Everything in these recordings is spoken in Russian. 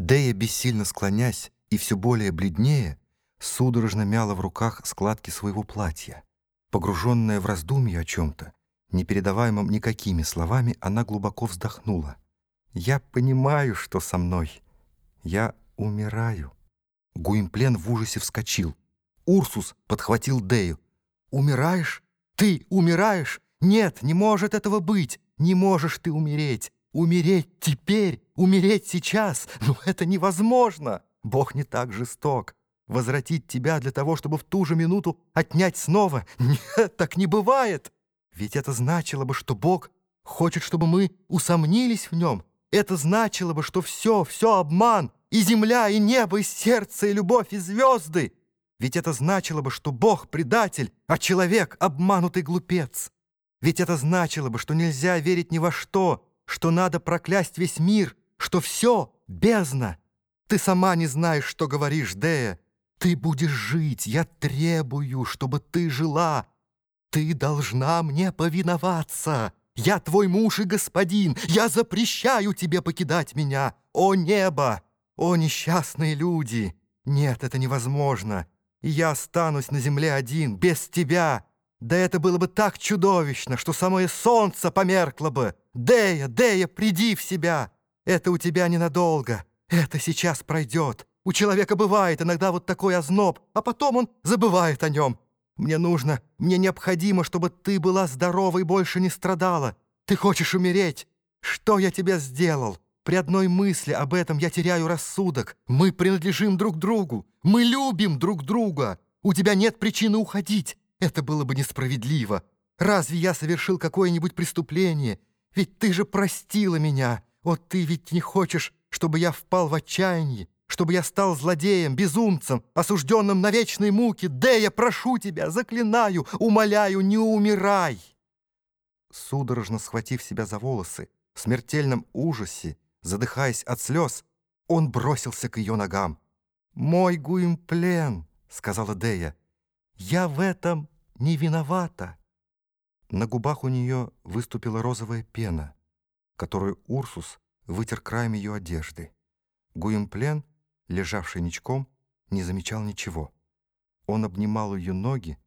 Дея, бессильно склонясь и все более бледнее, судорожно мяла в руках складки своего платья. Погруженная в раздумье о чем-то, непередаваемом никакими словами, она глубоко вздохнула. «Я понимаю, что со мной. Я умираю». Гуимплен в ужасе вскочил. Урсус подхватил Дею. «Умираешь? Ты умираешь? Нет, не может этого быть! Не можешь ты умереть! Умереть теперь, умереть сейчас, ну это невозможно. Бог не так жесток. Возвратить тебя для того, чтобы в ту же минуту отнять снова? Нет, так не бывает. Ведь это значило бы, что Бог хочет, чтобы мы усомнились в нем. Это значило бы, что все, все обман, и земля, и небо, и сердце, и любовь, и звезды. Ведь это значило бы, что Бог — предатель, а человек — обманутый глупец. Ведь это значило бы, что нельзя верить ни во что, что надо проклясть весь мир, что все бездна. Ты сама не знаешь, что говоришь, Дея. Ты будешь жить, я требую, чтобы ты жила. Ты должна мне повиноваться. Я твой муж и господин. Я запрещаю тебе покидать меня. О небо! О несчастные люди! Нет, это невозможно. Я останусь на земле один, без тебя. Да это было бы так чудовищно, что самое солнце померкло бы. Дея, Дея, приди в себя. Это у тебя ненадолго. Это сейчас пройдет. У человека бывает иногда вот такой озноб, а потом он забывает о нем. Мне нужно, мне необходимо, чтобы ты была здорова и больше не страдала. Ты хочешь умереть? Что я тебе сделал? При одной мысли об этом я теряю рассудок. Мы принадлежим друг другу. Мы любим друг друга. У тебя нет причины уходить. Это было бы несправедливо. Разве я совершил какое-нибудь преступление? Ведь ты же простила меня. Вот ты ведь не хочешь, чтобы я впал в отчаяние, чтобы я стал злодеем, безумцем, осужденным на вечной муки. Да, я прошу тебя, заклинаю, умоляю, не умирай!» Судорожно схватив себя за волосы, в смертельном ужасе, задыхаясь от слез, он бросился к ее ногам. «Мой Гуимплен», — сказала Дея, — «я в этом не виновата». На губах у нее выступила розовая пена, которую Урсус вытер краем ее одежды. Гуимплен, лежавший ничком, не замечал ничего. Он обнимал ее ноги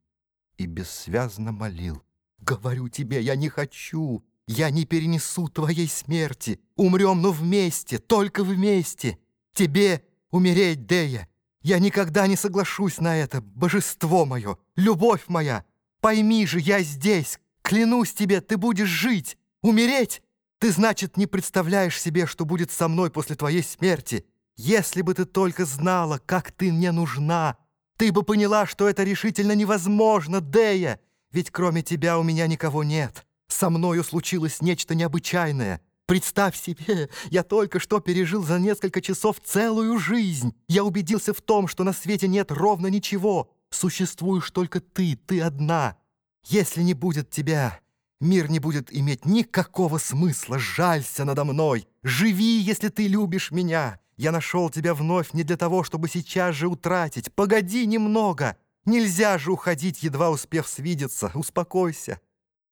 и бессвязно молил. «Говорю тебе, я не хочу! Я не перенесу твоей смерти! Умрем, но вместе, только вместе! Тебе умереть, Дея! Я никогда не соглашусь на это, божество мое, любовь моя! Пойми же, я здесь, клянусь тебе, ты будешь жить! Умереть ты, значит, не представляешь себе, что будет со мной после твоей смерти. Если бы ты только знала, как ты мне нужна, ты бы поняла, что это решительно невозможно, Дея, ведь кроме тебя у меня никого нет. Со мною случилось нечто необычайное. Представь себе, я только что пережил за несколько часов целую жизнь. Я убедился в том, что на свете нет ровно ничего. Существуешь только ты, ты одна. Если не будет тебя, Мир не будет иметь никакого смысла. Жалься надо мной. Живи, если ты любишь меня. Я нашел тебя вновь не для того, чтобы сейчас же утратить. Погоди немного. Нельзя же уходить, едва успев свидеться. Успокойся.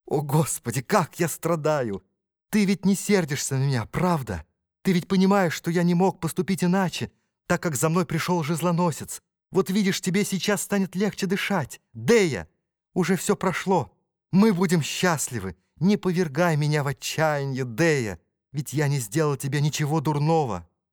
О, Господи, как я страдаю! Ты ведь не сердишься на меня, правда? Ты ведь понимаешь, что я не мог поступить иначе, так как за мной пришел жезлоносец. Вот видишь, тебе сейчас станет легче дышать. Дея, уже все прошло. Мы будем счастливы. Не повергай меня в отчаяние, Дея, ведь я не сделал тебе ничего дурного».